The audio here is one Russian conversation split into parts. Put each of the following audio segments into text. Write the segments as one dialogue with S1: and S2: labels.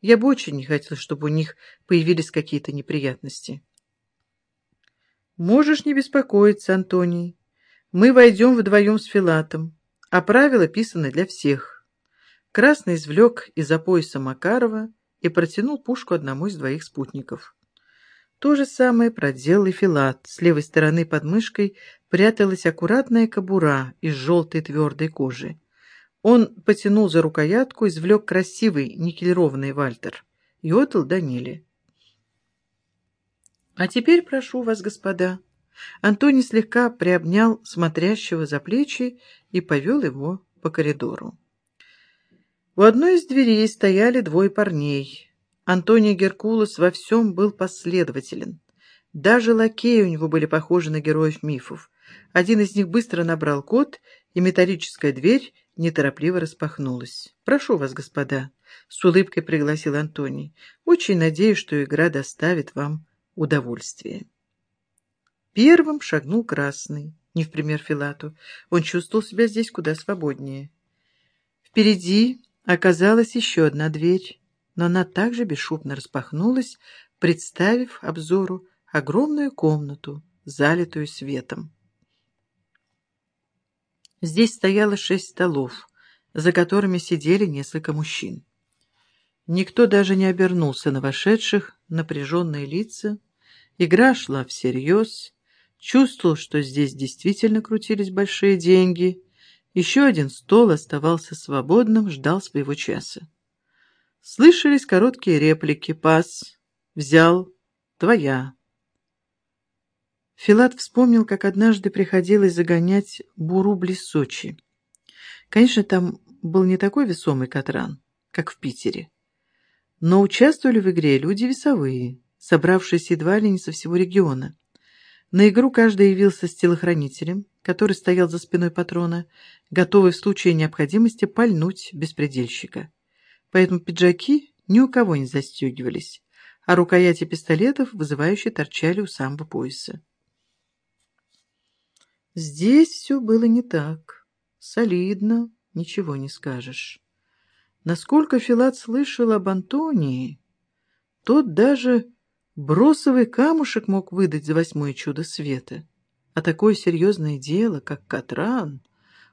S1: Я бы очень не хотел, чтобы у них появились какие-то неприятности. Можешь не беспокоиться, Антоний. Мы войдем вдвоем с Филатом, а правила писаны для всех. Красный извлек из-за пояса Макарова и протянул пушку одному из двоих спутников. То же самое проделал и Филат. С левой стороны под мышкой пряталась аккуратная кобура из желтой твердой кожи. Он потянул за рукоятку, извлек красивый никелированный вальтер и отдал Даниле. «А теперь прошу вас, господа». Антоний слегка приобнял смотрящего за плечи и повел его по коридору. У одной из дверей стояли двое парней. Антоний Геркулес во всем был последователен. Даже лакеи у него были похожи на героев мифов. Один из них быстро набрал код, и металлическая дверь неторопливо распахнулась. «Прошу вас, господа», — с улыбкой пригласил Антоний. «Очень надеюсь, что игра доставит вам удовольствие». Первым шагнул Красный, не в пример Филату. Он чувствовал себя здесь куда свободнее. Впереди оказалась еще одна дверь, но она также бесшумно распахнулась, представив обзору огромную комнату, залитую светом. Здесь стояло шесть столов, за которыми сидели несколько мужчин. Никто даже не обернулся на вошедших, напряженные лица. Игра шла всерьез. Чувствовал, что здесь действительно крутились большие деньги. Еще один стол оставался свободным, ждал своего часа. Слышались короткие реплики «Пас», «Взял», «Твоя». Филат вспомнил, как однажды приходилось загонять буру близ Сочи. Конечно, там был не такой весомый катран, как в Питере. Но участвовали в игре люди весовые, собравшиеся едва ли не со всего региона. На игру каждый явился с телохранителем, который стоял за спиной патрона, готовый в случае необходимости пальнуть беспредельщика. Поэтому пиджаки ни у кого не застегивались, а рукояти пистолетов вызывающе торчали у самого пояса. Здесь все было не так. Солидно, ничего не скажешь. Насколько Филат слышал об Антонии, тот даже бросовый камушек мог выдать за восьмое чудо света. А такое серьезное дело, как Катран,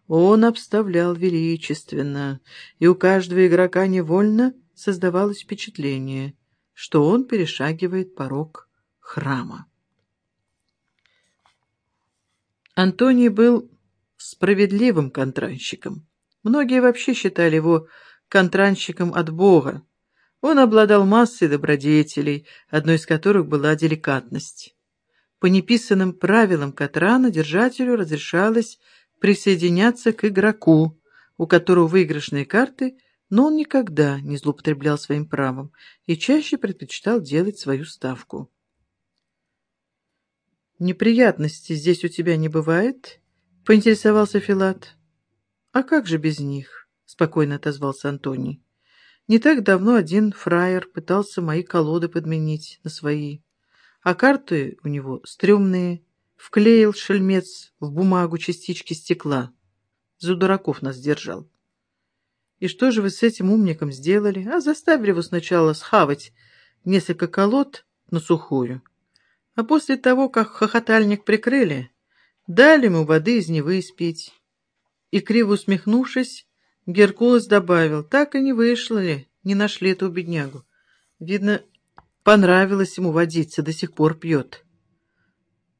S1: он обставлял величественно, и у каждого игрока невольно создавалось впечатление, что он перешагивает порог храма. Антоний был справедливым контранщиком. Многие вообще считали его контранщиком от Бога. Он обладал массой добродетелей, одной из которых была деликатность. По неписанным правилам Катрана держателю разрешалось присоединяться к игроку, у которого выигрышные карты, но он никогда не злоупотреблял своим правом и чаще предпочитал делать свою ставку. «Неприятностей здесь у тебя не бывает?» — поинтересовался Филат. «А как же без них?» — спокойно отозвался Антоний. «Не так давно один фраер пытался мои колоды подменить на свои, а карты у него стрёмные, вклеил шельмец в бумагу частички стекла. За дураков нас держал». «И что же вы с этим умником сделали? А заставили его сначала схавать несколько колод на сухую». А после того, как хохотальник прикрыли, дали ему воды из Невы спить. И, криво усмехнувшись, Геркулес добавил, так и не вышло ли, не нашли эту беднягу. Видно, понравилось ему водиться, до сих пор пьет.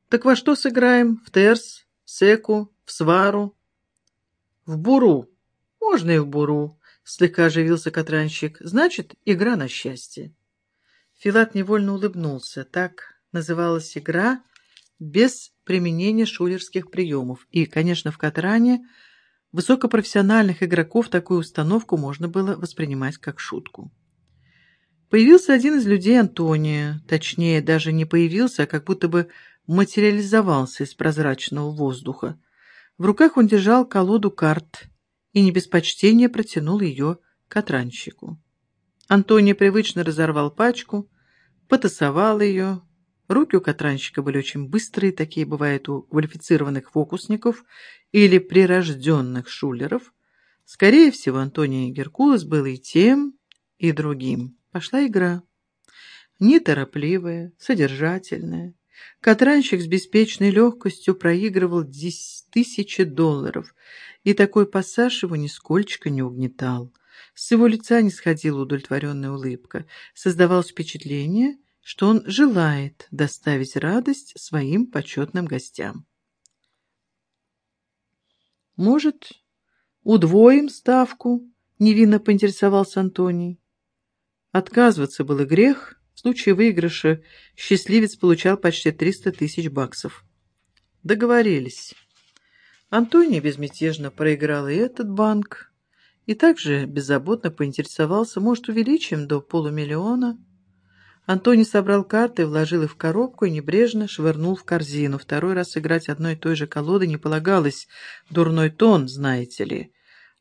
S1: Так во что сыграем? В терс, в секу, в свару? В буру. Можно и в буру, слегка оживился Катранщик. Значит, игра на счастье. Филат невольно улыбнулся. Так называлась игра без применения шулерских приемов. И, конечно, в Катране высокопрофессиональных игроков такую установку можно было воспринимать как шутку. Появился один из людей Антония, точнее, даже не появился, а как будто бы материализовался из прозрачного воздуха. В руках он держал колоду карт и не без почтения протянул ее катранщику. Антоний привычно разорвал пачку, потасовал ее, Руки у катранщика были очень быстрые, такие бывают у квалифицированных фокусников или прирожденных шулеров. Скорее всего, Антоний Геркулес был и тем, и другим. Пошла игра. Неторопливая, содержательная. Катранщик с беспечной легкостью проигрывал тысячи долларов, и такой пассаж его нисколько не угнетал. С его лица не сходила удовлетворенная улыбка. Создавалось впечатление, что он желает доставить радость своим почетным гостям. «Может, удвоим ставку?» — невинно поинтересовался Антоний. Отказываться было грех. В случае выигрыша счастливец получал почти 300 тысяч баксов. Договорились. Антоний безмятежно проиграл и этот банк, и также беззаботно поинтересовался, может, увеличим до полумиллиона. Антоний собрал карты, вложил их в коробку и небрежно швырнул в корзину. Второй раз играть одной и той же колоды не полагалось. Дурной тон, знаете ли.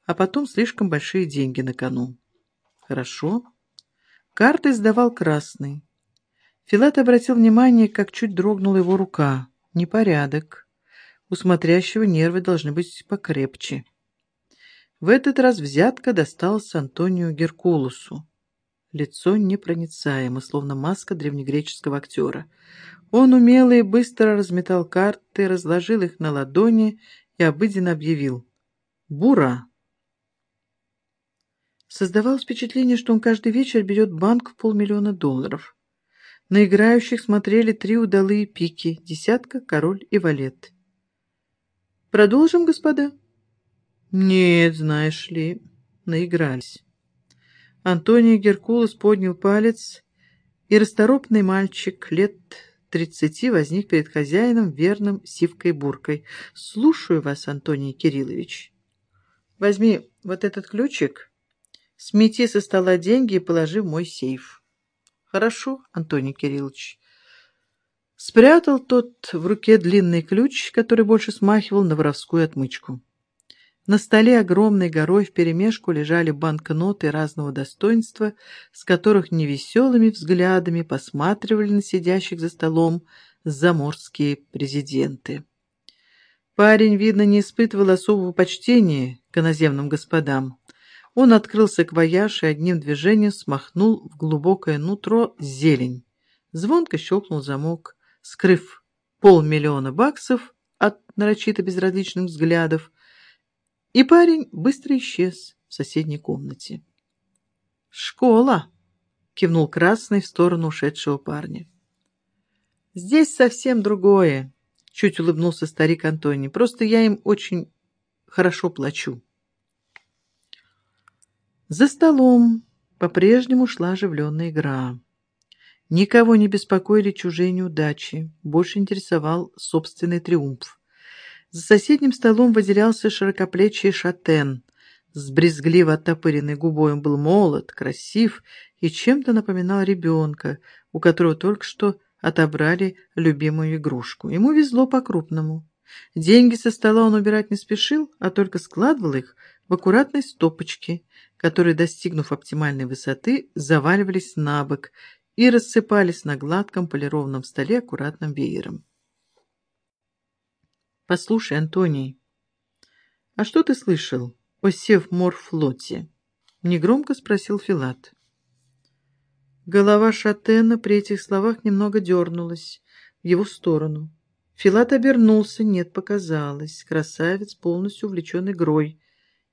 S1: А потом слишком большие деньги на кону. Хорошо. Карты сдавал красный. Филат обратил внимание, как чуть дрогнула его рука. Непорядок. У смотрящего нервы должны быть покрепче. В этот раз взятка досталась Антонию Геркулусу. Лицо непроницаемо, словно маска древнегреческого актера. Он умело и быстро разметал карты, разложил их на ладони и обыденно объявил «Бура!». Создавалось впечатление, что он каждый вечер берет банк в полмиллиона долларов. На играющих смотрели три удалые пики, десятка, король и валет. «Продолжим, господа?» «Нет, знаешь ли, наигрались». Антоний Геркулес поднял палец, и расторопный мальчик лет тридцати возник перед хозяином верным сивкой-буркой. «Слушаю вас, Антоний Кириллович. Возьми вот этот ключик, смети со стола деньги и положи в мой сейф». «Хорошо, Антоний Кириллович». Спрятал тот в руке длинный ключ, который больше смахивал на воровскую отмычку. На столе огромной горой вперемешку лежали банкноты разного достоинства, с которых невеселыми взглядами посматривали на сидящих за столом заморские президенты. Парень, видно, не испытывал особого почтения к иноземным господам. Он открыл саквояж и одним движением смахнул в глубокое нутро зелень. Звонко щелкнул замок, скрыв полмиллиона баксов от нарочито безразличных взглядов, и парень быстро исчез в соседней комнате. «Школа!» — кивнул Красный в сторону ушедшего парня. «Здесь совсем другое», — чуть улыбнулся старик Антоний. «Просто я им очень хорошо плачу». За столом по-прежнему шла оживленная игра. Никого не беспокоили чужие неудачи, больше интересовал собственный триумф. За соседним столом выделялся широкоплечий шатен. С брезгливо оттопыренной губой он был молод, красив и чем-то напоминал ребенка, у которого только что отобрали любимую игрушку. Ему везло по-крупному. Деньги со стола он убирать не спешил, а только складывал их в аккуратной стопочке, которые, достигнув оптимальной высоты, заваливались на бок и рассыпались на гладком полированном столе аккуратным веером. Послушай, Антоний, а что ты слышал о Севморфлоте? Негромко спросил Филат. Голова Шатена при этих словах немного дернулась в его сторону. Филат обернулся, нет, показалось. Красавец, полностью увлечен игрой,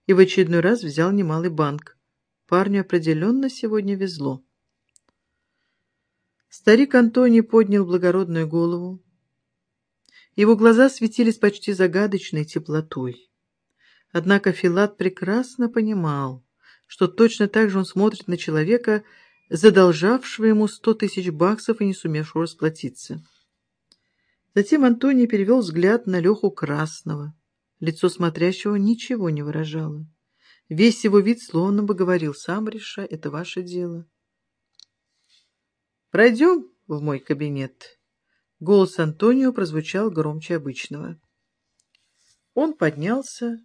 S1: и в очередной раз взял немалый банк. Парню определенно сегодня везло. Старик Антоний поднял благородную голову, его глаза светились почти загадочной теплотой. Однако Филат прекрасно понимал, что точно так же он смотрит на человека, задолжавшего ему сто тысяч баксов и не сумевшего расплатиться. Затем Антоний перевел взгляд на Леху Красного. Лицо смотрящего ничего не выражало. Весь его вид словно бы говорил «Сам решай, это ваше дело». «Пройдем в мой кабинет», Голос Антонио прозвучал громче обычного. Он поднялся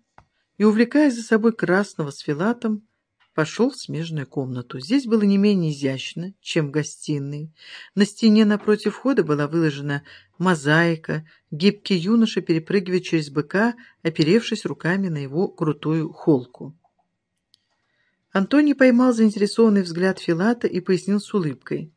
S1: и, увлекая за собой красного с филатом, пошел в смежную комнату. Здесь было не менее изящно, чем в гостиной. На стене напротив входа была выложена мозаика, гибкий юноша перепрыгивает через быка, оперевшись руками на его крутую холку. Антоний поймал заинтересованный взгляд Филата и пояснил с улыбкой.